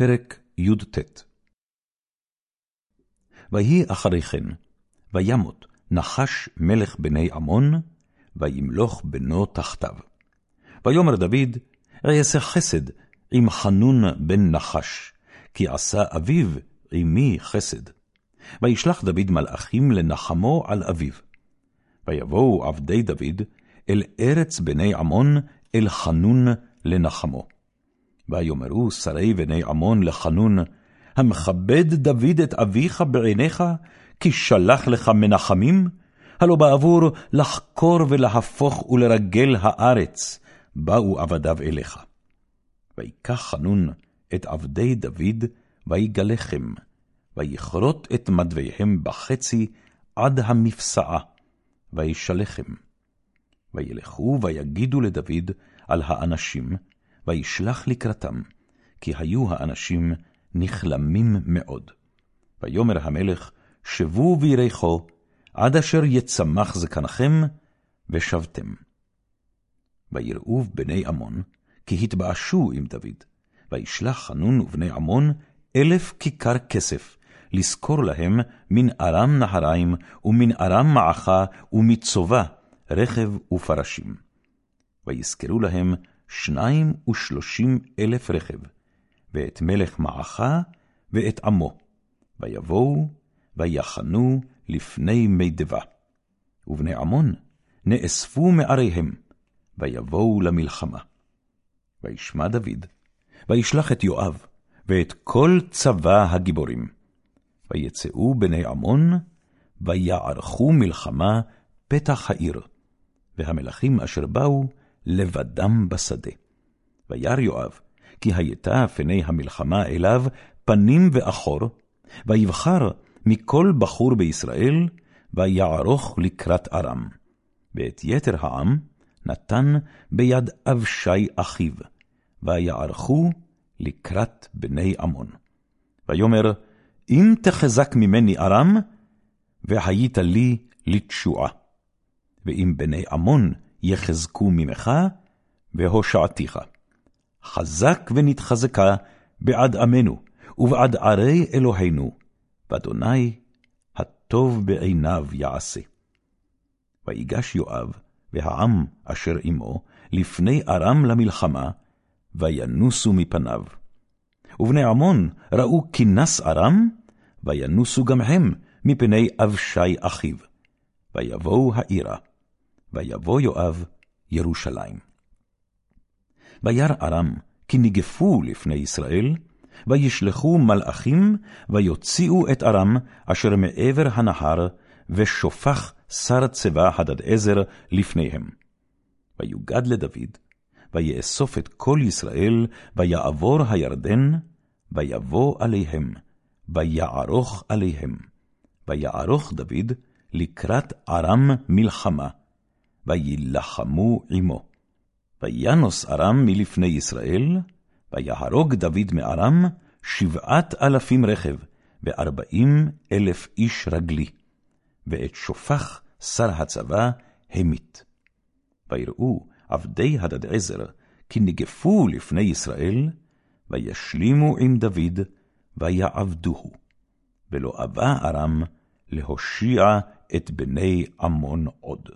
פרק י"ט ויהי אחרי כן, וימות נחש מלך בני עמון, וימלוך בנו תחתיו. ויאמר דוד, אעשה חסד עם חנון בן נחש, כי עשה אביו עמי חסד. וישלח דוד מלאכים לנחמו על אביו. ויבואו עבדי דוד אל ארץ בני עמון, אל חנון לנחמו. ויאמרו שרי בני עמון לחנון, המכבד דוד את אביך בעיניך, כי שלח לך מנחמים? הלא בעבור לחקור ולהפוך ולרגל הארץ, באו עבדיו אליך. ויקח חנון את עבדי דוד, ויגלחם, ויכרות את מדוויהם בחצי עד המפסעה, וישלחם. וילכו ויגידו לדוד על האנשים, וישלח לקראתם, כי היו האנשים נכלמים מאוד. ויאמר המלך, שבו בירכו, עד אשר יצמח זקנכם, ושבתם. ויראו בני עמון, כי התבאשו עם דוד, וישלח חנון ובני עמון אלף כיכר כסף, לשכור להם מן ארם נהריים, ומן ארם מעכה, ומצובה, רכב ופרשים. ויזכרו להם שניים ושלושים אלף רכב, ואת מלך מעכה ואת עמו, ויבואו ויחנו לפני מידבה. ובני עמון נאספו מעריהם, ויבואו למלחמה. וישמע דוד, וישלח את יואב, ואת כל צבא הגיבורים. ויצאו בני עמון, ויערכו מלחמה פתח העיר, והמלכים אשר באו לבדם בשדה. וירא יואב, כי הייתה פני המלחמה אליו פנים ואחור, ויבחר מכל בחור בישראל, ויערוך לקראת ארם. ואת יתר העם נתן ביד אבשי אחיו, ויערכו לקראת בני עמון. ויאמר, אם תחזק ממני ארם, והיית לי לתשועה. ואם בני עמון יחזקו ממך, והושעתיך. חזק ונתחזקה בעד עמנו, ובעד ערי אלוהינו, ואדוני הטוב בעיניו יעשה. ויגש יואב, והעם אשר עמו, לפני ארם למלחמה, וינוסו מפניו. ובני עמון ראו כי נס ארם, וינוסו גם הם מפני אבשי אחיו. ויבואו העירה, ויבוא יואב ירושלים. וירא ארם, כי ניגפו לפני ישראל, וישלחו מלאכים, ויוציאו את ארם, אשר מעבר הנהר, ושופך שר צבא הדדעזר לפניהם. ויוגד לדוד, ויאסוף את כל ישראל, ויעבור הירדן, ויבוא עליהם, ויערוך עליהם. ויערוך דוד לקראת ארם מלחמה, ויילחמו עמו. וינוס ארם מלפני ישראל, ויהרוג דוד מארם שבעת אלפים רכב, וארבעים אלף איש רגלי, ואת שופח שר הצבא המית. ויראו עבדי הדדעזר, כי ניגפו לפני ישראל, וישלימו עם דוד, ויעבדוהו. ולא אבה ארם להושיע את בני עמון עוד.